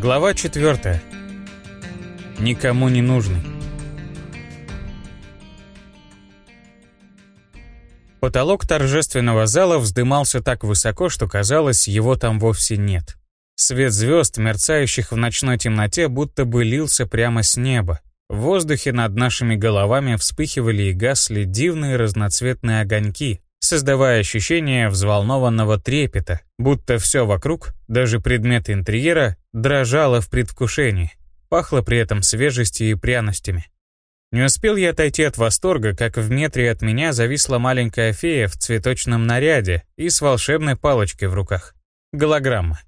Глава 4. Никому не нужный. Потолок торжественного зала вздымался так высоко, что казалось, его там вовсе нет. Свет звезд, мерцающих в ночной темноте, будто бы лился прямо с неба. В воздухе над нашими головами вспыхивали и гасли дивные разноцветные огоньки, создавая ощущение взволнованного трепета, будто все вокруг, даже предметы интерьера, дрожало в предвкушении. Пахло при этом свежестью и пряностями. Не успел я отойти от восторга, как в метре от меня зависла маленькая фея в цветочном наряде и с волшебной палочкой в руках. Голограмма.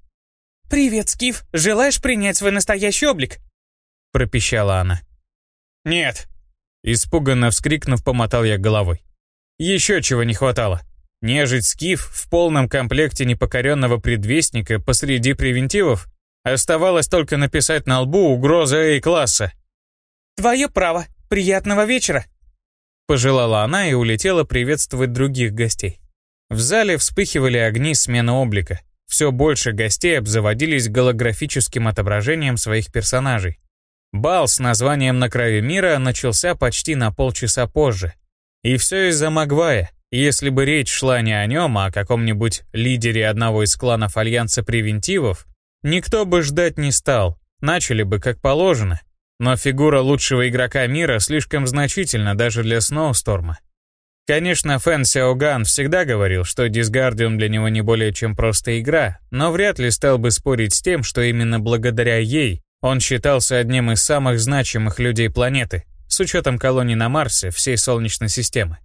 «Привет, Скиф! Желаешь принять свой настоящий облик?» пропищала она. «Нет!» Испуганно вскрикнув, помотал я головой. Еще чего не хватало. Нежить Скиф в полном комплекте непокоренного предвестника посреди превентивов оставалось только написать на лбу угроза A-класса. «Твое право. Приятного вечера!» Пожелала она и улетела приветствовать других гостей. В зале вспыхивали огни смены облика. Все больше гостей обзаводились голографическим отображением своих персонажей. Бал с названием «На краю мира» начался почти на полчаса позже, и все из-за Магвая. Если бы речь шла не о нем, а о каком-нибудь лидере одного из кланов Альянса Превентивов, никто бы ждать не стал, начали бы как положено. Но фигура лучшего игрока мира слишком значительна даже для Сноусторма. Конечно, Фэн Сяоган всегда говорил, что Дисгардиум для него не более чем просто игра, но вряд ли стал бы спорить с тем, что именно благодаря ей он считался одним из самых значимых людей планеты с учетом колоний на Марсе всей Солнечной системы.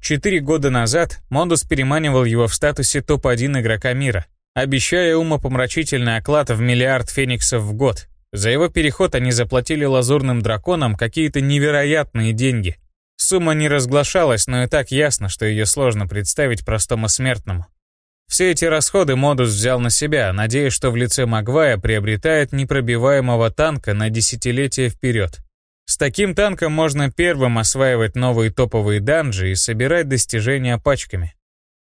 Четыре года назад Модус переманивал его в статусе топ-1 игрока мира, обещая умопомрачительный оклад в миллиард фениксов в год. За его переход они заплатили лазурным драконам какие-то невероятные деньги. Сумма не разглашалась, но и так ясно, что ее сложно представить простому смертному. Все эти расходы Модус взял на себя, надеясь, что в лице Магвая приобретает непробиваемого танка на десятилетия вперед. С таким танком можно первым осваивать новые топовые данжи и собирать достижения пачками.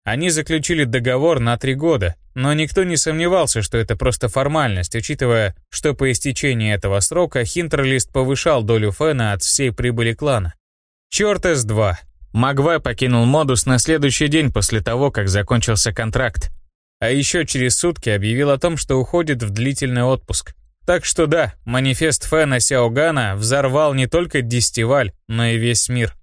Они заключили договор на три года, но никто не сомневался, что это просто формальность, учитывая, что по истечении этого срока Хинтерлист повышал долю Фена от всей прибыли клана. Черт С-2. Магвай покинул модус на следующий день после того, как закончился контракт. А еще через сутки объявил о том, что уходит в длительный отпуск. Так что да, манифест Фэна Сяогана взорвал не только Дистиваль, но и весь мир.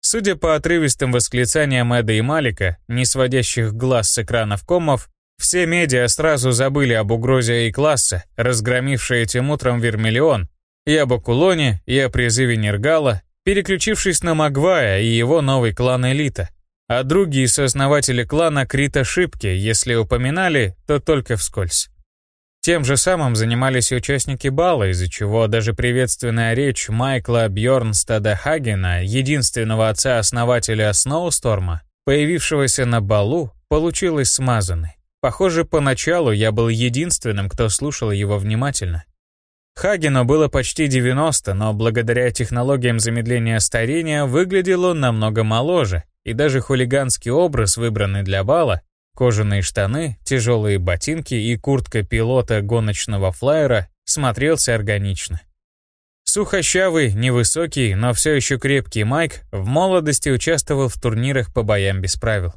Судя по отрывистым восклицаниям Эда и Малика, не сводящих глаз с экранов комов, все медиа сразу забыли об угрозе А-класса, разгромившей этим утром Вермиллион, и об Акулоне, и о призыве Нергала, переключившись на Магвая и его новый клан Элита. А другие сооснователи клана Крит ошибки, если упоминали, то только вскользь. Тем же самым занимались и участники бала, из-за чего даже приветственная речь Майкла Бьорнстада Хагена, единственного отца-основателя Сноусторма, появившегося на балу, получилась смазанной. Похоже, поначалу я был единственным, кто слушал его внимательно. Хагену было почти 90, но благодаря технологиям замедления старения выглядел он намного моложе, и даже хулиганский образ, выбранный для бала, Кожаные штаны, тяжелые ботинки и куртка пилота гоночного флайера смотрелся органично. Сухощавый, невысокий, но все еще крепкий Майк в молодости участвовал в турнирах по боям без правил.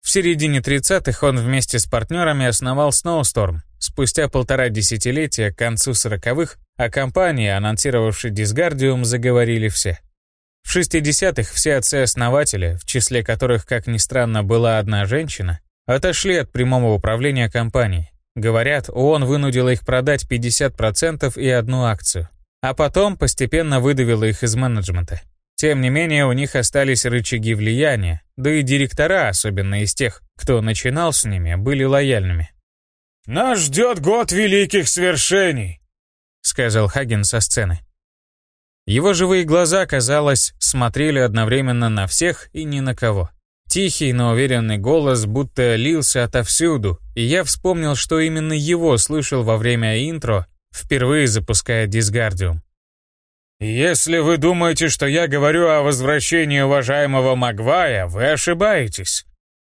В середине 30-х он вместе с партнерами основал Snowstorm. Спустя полтора десятилетия, к концу 40-х, о компании, анонсировавшей Disgardium, заговорили все. В 60-х все отцы-основатели, в числе которых, как ни странно, была одна женщина, отошли от прямого управления компанией. Говорят, ООН вынудила их продать 50% и одну акцию, а потом постепенно выдавила их из менеджмента. Тем не менее, у них остались рычаги влияния, да и директора, особенно из тех, кто начинал с ними, были лояльными. «Нас ждет год великих свершений», — сказал Хаген со сцены. Его живые глаза, казалось, смотрели одновременно на всех и ни на кого. Тихий, но уверенный голос будто лился отовсюду, и я вспомнил, что именно его слышал во время интро, впервые запуская Дисгардиум. «Если вы думаете, что я говорю о возвращении уважаемого Магвая, вы ошибаетесь.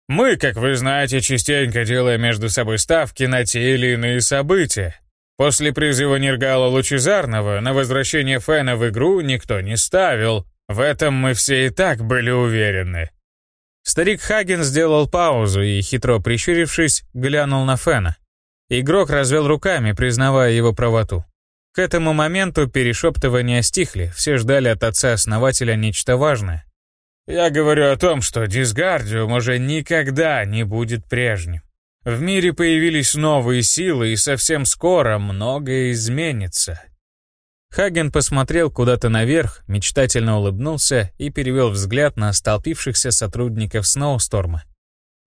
Мы, как вы знаете, частенько делаем между собой ставки на те или иные события. После призыва Нергала Лучезарного на возвращение Фэна в игру никто не ставил. В этом мы все и так были уверены. Старик Хаген сделал паузу и, хитро прищурившись, глянул на Фэна. Игрок развел руками, признавая его правоту. К этому моменту перешептывания стихли, все ждали от отца-основателя нечто важное. «Я говорю о том, что Дисгардиум уже никогда не будет прежним. В мире появились новые силы, и совсем скоро многое изменится». Хаген посмотрел куда-то наверх, мечтательно улыбнулся и перевел взгляд на столпившихся сотрудников Сноусторма.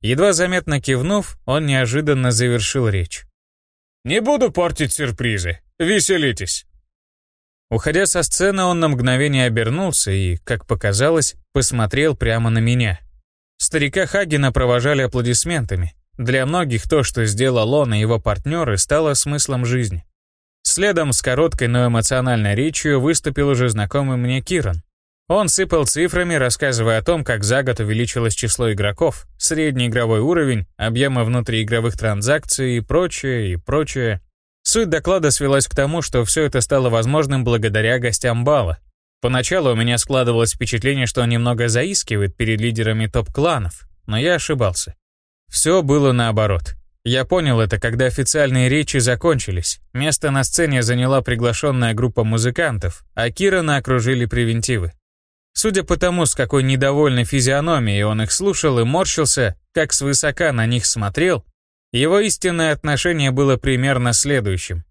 Едва заметно кивнув, он неожиданно завершил речь. «Не буду портить сюрпризы. Веселитесь!» Уходя со сцены, он на мгновение обернулся и, как показалось, посмотрел прямо на меня. Старика Хагена провожали аплодисментами. Для многих то, что сделал он и его партнеры, стало смыслом жизни. Следом с короткой, но эмоциональной речью выступил уже знакомый мне Киран. Он сыпал цифрами, рассказывая о том, как за год увеличилось число игроков, средний игровой уровень, объемы внутриигровых транзакций и прочее, и прочее. Суть доклада свелась к тому, что все это стало возможным благодаря гостям бала. Поначалу у меня складывалось впечатление, что он немного заискивает перед лидерами топ-кланов, но я ошибался. Все было наоборот. Я понял это, когда официальные речи закончились. Место на сцене заняла приглашенная группа музыкантов, а Кирана окружили превентивы. Судя по тому, с какой недовольной физиономией он их слушал и морщился, как свысока на них смотрел, его истинное отношение было примерно следующим.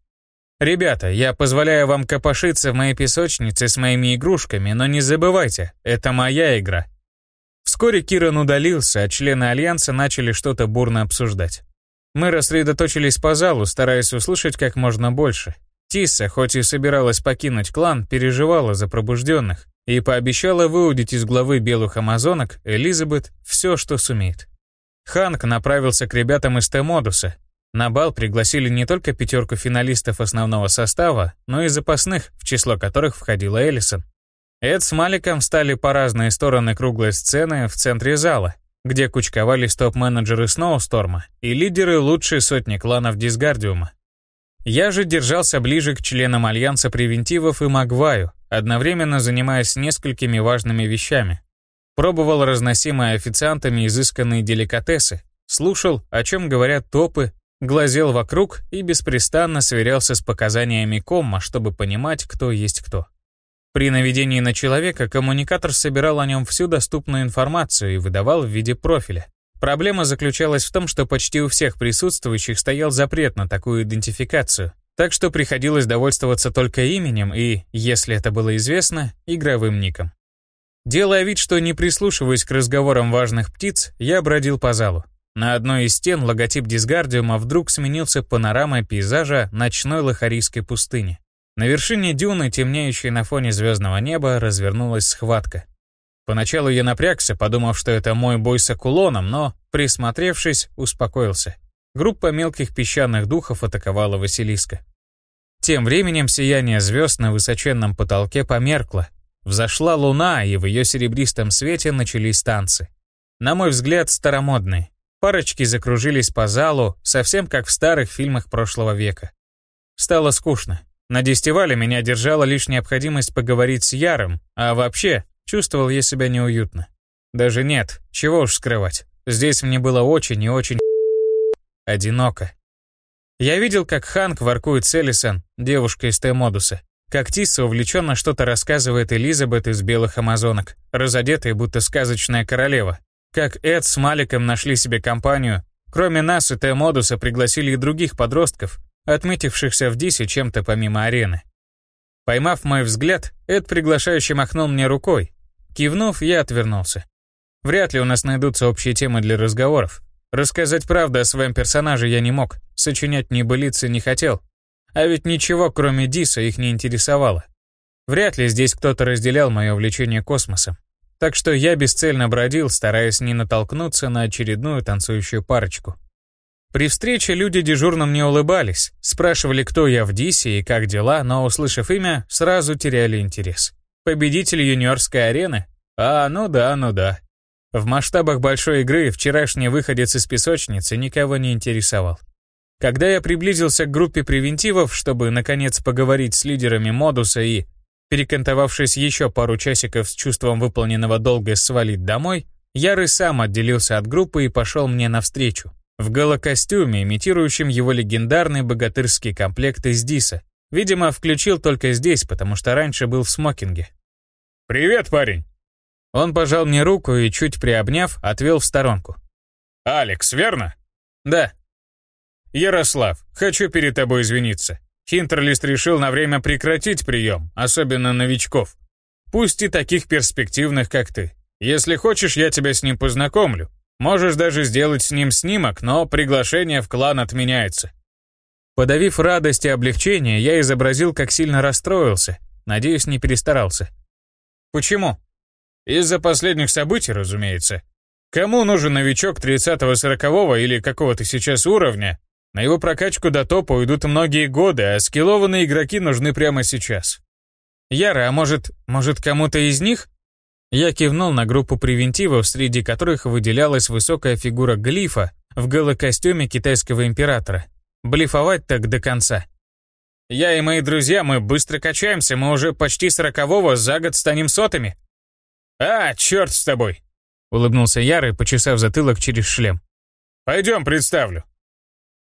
«Ребята, я позволяю вам копошиться в моей песочнице с моими игрушками, но не забывайте, это моя игра». Вскоре Киран удалился, а члены Альянса начали что-то бурно обсуждать. Мы рассредоточились по залу, стараясь услышать как можно больше. Тисса, хоть и собиралась покинуть клан, переживала за пробужденных и пообещала выудить из главы белых амазонок Элизабет все, что сумеет. Ханк направился к ребятам из Т-модуса. На бал пригласили не только пятерку финалистов основного состава, но и запасных, в число которых входила Эллисон. Эд с Маликом встали по разные стороны круглой сцены в центре зала, где кучковались топ-менеджеры Сноусторма и лидеры лучшей сотни кланов Дисгардиума. Я же держался ближе к членам Альянса Превентивов и Магваю, одновременно занимаясь несколькими важными вещами. Пробовал разносимые официантами изысканные деликатесы, слушал, о чем говорят топы, глазел вокруг и беспрестанно сверялся с показаниями комма, чтобы понимать, кто есть кто. При наведении на человека коммуникатор собирал о нем всю доступную информацию и выдавал в виде профиля. Проблема заключалась в том, что почти у всех присутствующих стоял запрет на такую идентификацию, так что приходилось довольствоваться только именем и, если это было известно, игровым ником. Делая вид, что не прислушиваясь к разговорам важных птиц, я бродил по залу. На одной из стен логотип Дисгардиума вдруг сменился панорамой пейзажа ночной лохарийской пустыни. На вершине дюны, темнеющей на фоне звездного неба, развернулась схватка. Поначалу я напрягся, подумав, что это мой бой с акулоном, но, присмотревшись, успокоился. Группа мелких песчаных духов атаковала Василиска. Тем временем сияние звезд на высоченном потолке померкло, Взошла луна, и в ее серебристом свете начались танцы. На мой взгляд, старомодные. Парочки закружились по залу, совсем как в старых фильмах прошлого века. Стало скучно. На дестивале меня держала лишь необходимость поговорить с Яром, а вообще чувствовал я себя неуютно. Даже нет, чего уж скрывать. Здесь мне было очень и очень одиноко. Я видел, как Ханк воркует с Элисон, девушкой из Т-модуса. Как Тисса увлеченно что-то рассказывает Элизабет из белых амазонок, разодетая будто сказочная королева. Как Эд с Маликом нашли себе компанию. Кроме нас и Т-модуса пригласили и других подростков, отметившихся в Дисе чем-то помимо арены. Поймав мой взгляд, Эд приглашающе махнул мне рукой. Кивнув, я отвернулся. Вряд ли у нас найдутся общие темы для разговоров. Рассказать правду о своем персонаже я не мог, сочинять небылицы не хотел, а ведь ничего, кроме Диса, их не интересовало. Вряд ли здесь кто-то разделял мое увлечение космосом. Так что я бесцельно бродил, стараясь не натолкнуться на очередную танцующую парочку. При встрече люди дежурно мне улыбались, спрашивали, кто я в Дисе и как дела, но, услышав имя, сразу теряли интерес. Победитель юниорской арены? А, ну да, ну да. В масштабах большой игры вчерашний выходец из песочницы никого не интересовал. Когда я приблизился к группе превентивов, чтобы наконец поговорить с лидерами модуса и, перекантовавшись еще пару часиков с чувством выполненного долга свалить домой, Ярый сам отделился от группы и пошел мне навстречу. В галокостюме, имитирующем его легендарный богатырский комплект из Диса. Видимо, включил только здесь, потому что раньше был в смокинге. «Привет, парень!» Он пожал мне руку и, чуть приобняв, отвел в сторонку. «Алекс, верно?» «Да». «Ярослав, хочу перед тобой извиниться. Хинтерлист решил на время прекратить прием, особенно новичков. Пусть и таких перспективных, как ты. Если хочешь, я тебя с ним познакомлю. Можешь даже сделать с ним снимок, но приглашение в клан отменяется». Подавив радость и облегчение, я изобразил, как сильно расстроился. Надеюсь, не перестарался. «Почему?» «Из-за последних событий, разумеется. Кому нужен новичок 30-40 или какого-то сейчас уровня? На его прокачку до топа уйдут многие годы, а скиллованные игроки нужны прямо сейчас». «Яра, а может, может кому-то из них?» Я кивнул на группу превентивов, среди которых выделялась высокая фигура глифа в галокостюме китайского императора. Блифовать так до конца. Я и мои друзья, мы быстро качаемся, мы уже почти сорокового, за год станем сотыми. «А, черт с тобой!» — улыбнулся Ярый, почесав затылок через шлем. «Пойдем, представлю».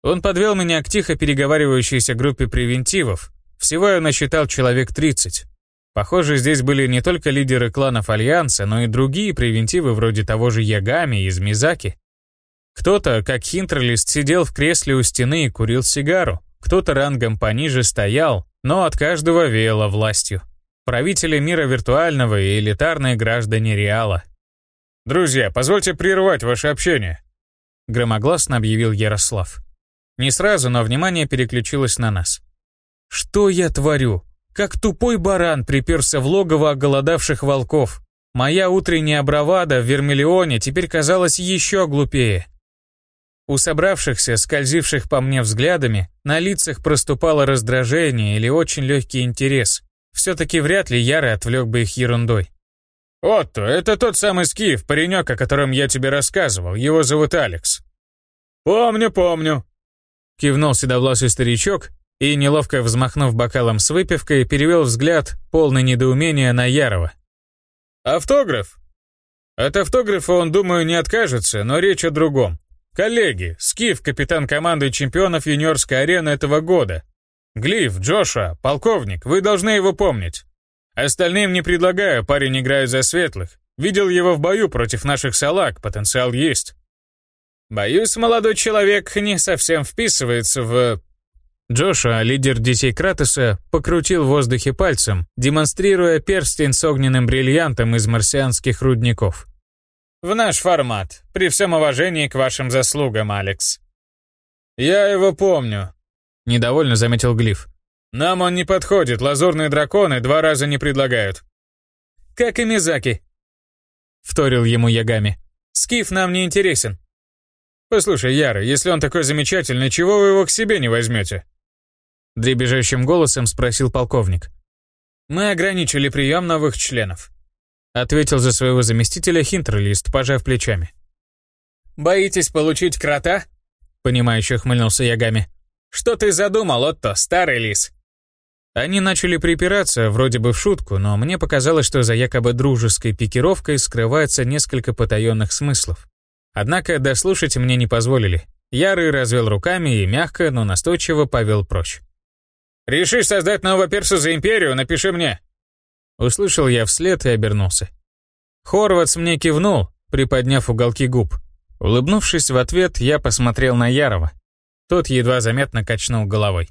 Он подвел меня к тихо переговаривающейся группе превентивов. Всего я насчитал человек 30. Похоже, здесь были не только лидеры кланов Альянса, но и другие превентивы вроде того же Ягами из Мизаки. Кто-то, как Хинтерлист, сидел в кресле у стены и курил сигару, кто-то рангом пониже стоял, но от каждого веяло властью. Правители мира виртуального и элитарные граждане Реала. «Друзья, позвольте прервать ваше общение», — громогласно объявил Ярослав. Не сразу, но внимание переключилось на нас. «Что я творю? Как тупой баран приперся в логово оголодавших волков. Моя утренняя бравада в Вермиллионе теперь казалась еще глупее. У собравшихся, скользивших по мне взглядами, на лицах проступало раздражение или очень легкий интерес. Все-таки вряд ли Ярый отвлек бы их ерундой. «Отто, это тот самый Скиф, паренек, о котором я тебе рассказывал. Его зовут Алекс». «Помню, помню», — кивнул седовласый старичок и, неловко взмахнув бокалом с выпивкой, перевел взгляд, полный недоумения, на Ярова. «Автограф?» От автографа он, думаю, не откажется, но речь о другом. Коллеги, Скиф, капитан команды чемпионов юниорской арены этого года. Глиф, Джоша, полковник, вы должны его помнить. Остальным не предлагаю, парень играет за светлых. Видел его в бою против наших салаг, потенциал есть. Боюсь, молодой человек не совсем вписывается в Джоша, лидер детей Кратоса, покрутил в воздухе пальцем, демонстрируя перстень с огненным бриллиантом из марсианских рудников. «В наш формат, при всем уважении к вашим заслугам, Алекс». «Я его помню», — недовольно заметил Глиф. «Нам он не подходит, лазурные драконы два раза не предлагают». «Как и Мизаки», — вторил ему Ягами. «Скиф нам не интересен». «Послушай, Яра, если он такой замечательный, чего вы его к себе не возьмете?» Дребезжащим голосом спросил полковник. «Мы ограничили прием новых членов», ответил за своего заместителя Хинтерлист, пожав плечами. «Боитесь получить крота?» Понимающе хмыльнулся Ягами. «Что ты задумал, Отто, старый лис?» Они начали припираться, вроде бы в шутку, но мне показалось, что за якобы дружеской пикировкой скрывается несколько потаенных смыслов. Однако дослушать мне не позволили. Ярый развел руками и мягко, но настойчиво повел прочь. «Решишь создать нового перса за империю, напиши мне!» Услышал я вслед и обернулся. Хорватс мне кивнул, приподняв уголки губ. Улыбнувшись в ответ, я посмотрел на Ярова. Тот едва заметно качнул головой.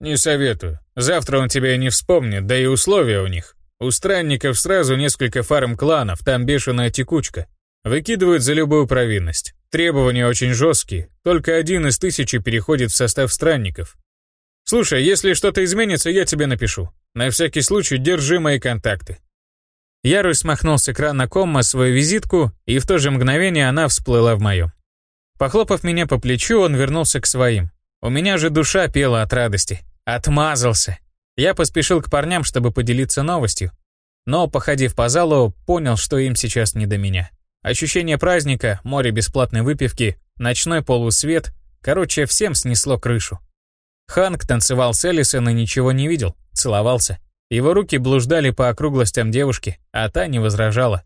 «Не советую. Завтра он тебя не вспомнит, да и условия у них. У странников сразу несколько фарм-кланов, там бешеная текучка. Выкидывают за любую провинность. Требования очень жесткие, только один из тысячи переходит в состав странников. Слушай, если что-то изменится, я тебе напишу. На всякий случай держи мои контакты». Ярус смахнул с экрана комма свою визитку, и в то же мгновение она всплыла в моем. Похлопав меня по плечу, он вернулся к своим. У меня же душа пела от радости. Отмазался. Я поспешил к парням, чтобы поделиться новостью. Но, походив по залу, понял, что им сейчас не до меня. Ощущение праздника, море бесплатной выпивки, ночной полусвет Короче, всем снесло крышу. Ханк танцевал с Элисон и ничего не видел, целовался. Его руки блуждали по округлостям девушки, а та не возражала.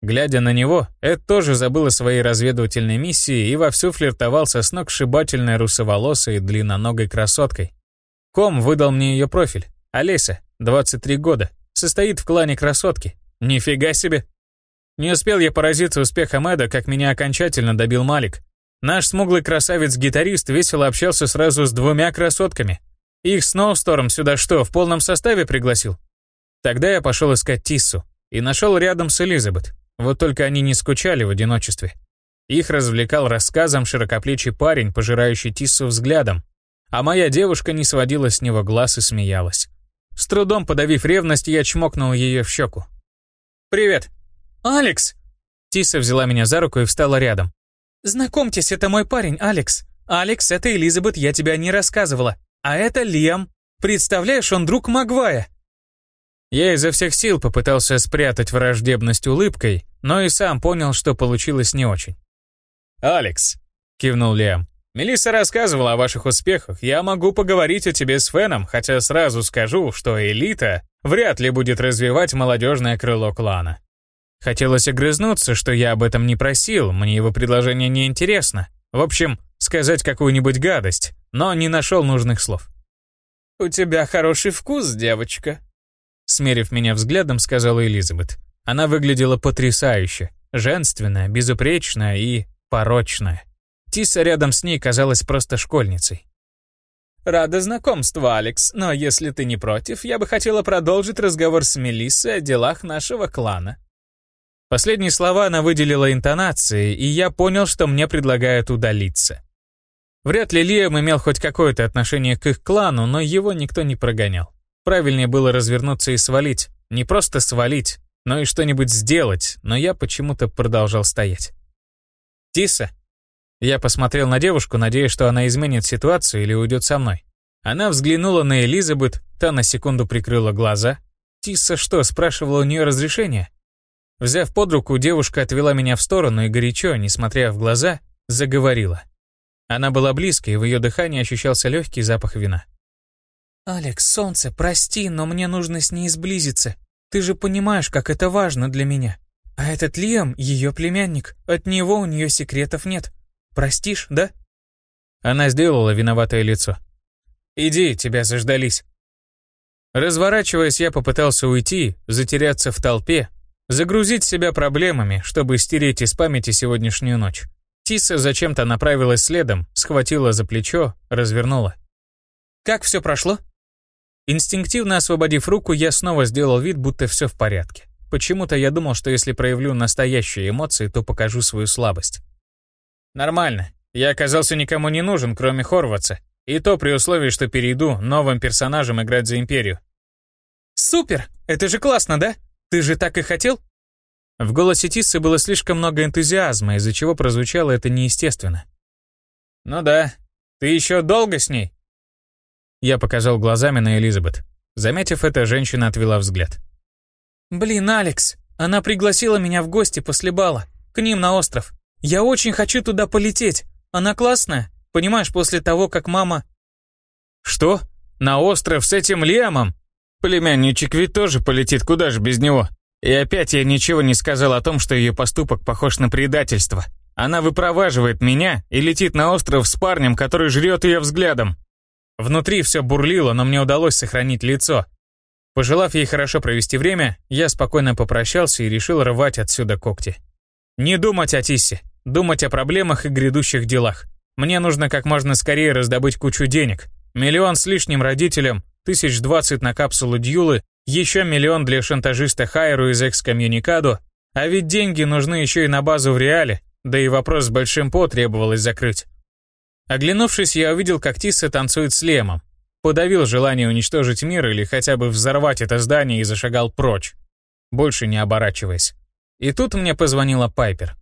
Глядя на него, Эд тоже забыл о своей разведывательной миссии и вовсю флиртовал со сногсшибательной русоволосой длинноногой красоткой. Ком выдал мне ее профиль. Олеся, 23 года, состоит в клане красотки. Нифига себе! Не успел я поразиться успехом Эда, как меня окончательно добил Малик. Наш смуглый красавец-гитарист весело общался сразу с двумя красотками. Их Сноусторм сюда что, в полном составе пригласил? Тогда я пошел искать Тиссу и нашел рядом с Элизабет. Вот только они не скучали в одиночестве. Их развлекал рассказом широкоплечий парень, пожирающий Тиссу взглядом, а моя девушка не сводила с него глаз и смеялась. С трудом подавив ревность, я чмокнул ее в щеку. «Привет!» «Алекс!» Тисса взяла меня за руку и встала рядом. «Знакомьтесь, это мой парень, Алекс. Алекс, это Элизабет, я тебя не рассказывала. А это Лиам. Представляешь, он друг Магвая». Я изо всех сил попытался спрятать враждебность улыбкой, но и сам понял, что получилось не очень. «Алекс», — кивнул Лиам, — «Мелисса рассказывала о ваших успехах. Я могу поговорить о тебе с Феном, хотя сразу скажу, что элита вряд ли будет развивать молодежное крыло клана». Хотелось огрызнуться, что я об этом не просил, мне его предложение не интересно. В общем, сказать какую-нибудь гадость, но не нашел нужных слов. «У тебя хороший вкус, девочка», — смерив меня взглядом, сказала Элизабет. Она выглядела потрясающе, женственная, безупречная и порочная. Тиса рядом с ней казалась просто школьницей. «Рада знакомству, Алекс, но если ты не против, я бы хотела продолжить разговор с Мелиссой о делах нашего клана». Последние слова она выделила интонацией, и я понял, что мне предлагают удалиться. Вряд ли Лиам имел хоть какое-то отношение к их клану, но его никто не прогонял. Правильнее было развернуться и свалить. Не просто свалить, но и что-нибудь сделать, но я почему-то продолжал стоять. «Тиса?» Я посмотрел на девушку, надеясь, что она изменит ситуацию или уйдет со мной. Она взглянула на Элизабет, та на секунду прикрыла глаза. Тиса что, спрашивала у нее разрешения? Взяв под руку, девушка отвела меня в сторону и горячо, несмотря в глаза, заговорила. Она была близко, и в ее дыхании ощущался легкий запах вина. «Алекс, солнце, прости, но мне нужно с ней сблизиться. Ты же понимаешь, как это важно для меня. А этот Лиам — ее племянник. От него у нее секретов нет. Простишь, да?» Она сделала виноватое лицо. «Иди, тебя заждались». Разворачиваясь, я попытался уйти, затеряться в толпе, Загрузить себя проблемами, чтобы стереть из памяти сегодняшнюю ночь. Тиса зачем-то направилась следом, схватила за плечо, развернула. «Как все прошло?» Инстинктивно освободив руку, я снова сделал вид, будто все в порядке. Почему-то я думал, что если проявлю настоящие эмоции, то покажу свою слабость. Нормально. Я оказался никому не нужен, кроме Хорватса. И то при условии, что перейду новым персонажем играть за Империю. «Супер! Это же классно, да?» Ты же так и хотел?» В голосе Тиссы было слишком много энтузиазма, из-за чего прозвучало это неестественно. «Ну да. Ты еще долго с ней?» Я показал глазами на Элизабет. Заметив это, женщина отвела взгляд. «Блин, Алекс, она пригласила меня в гости после бала, к ним на остров. Я очень хочу туда полететь. Она классная, понимаешь, после того, как мама...» «Что? На остров с этим Лиамом?» Племянничек ведь тоже полетит, куда же без него. И опять я ничего не сказал о том, что ее поступок похож на предательство. Она выпроваживает меня и летит на остров с парнем, который жрет ее взглядом. Внутри все бурлило, но мне удалось сохранить лицо. Пожелав ей хорошо провести время, я спокойно попрощался и решил рвать отсюда когти. Не думать о Тиссе, думать о проблемах и грядущих делах. Мне нужно как можно скорее раздобыть кучу денег. Миллион с лишним родителям, тысяч двадцать на капсулу Дьюлы, еще миллион для шантажиста Хайру из экскоммуникадо, а ведь деньги нужны еще и на базу в реале, да и вопрос с Большим По требовалось закрыть. Оглянувшись, я увидел, как Тисса танцует с Лемом. Подавил желание уничтожить мир или хотя бы взорвать это здание и зашагал прочь, больше не оборачиваясь. И тут мне позвонила Пайпер.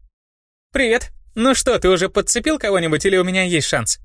«Привет. Ну что, ты уже подцепил кого-нибудь или у меня есть шанс?»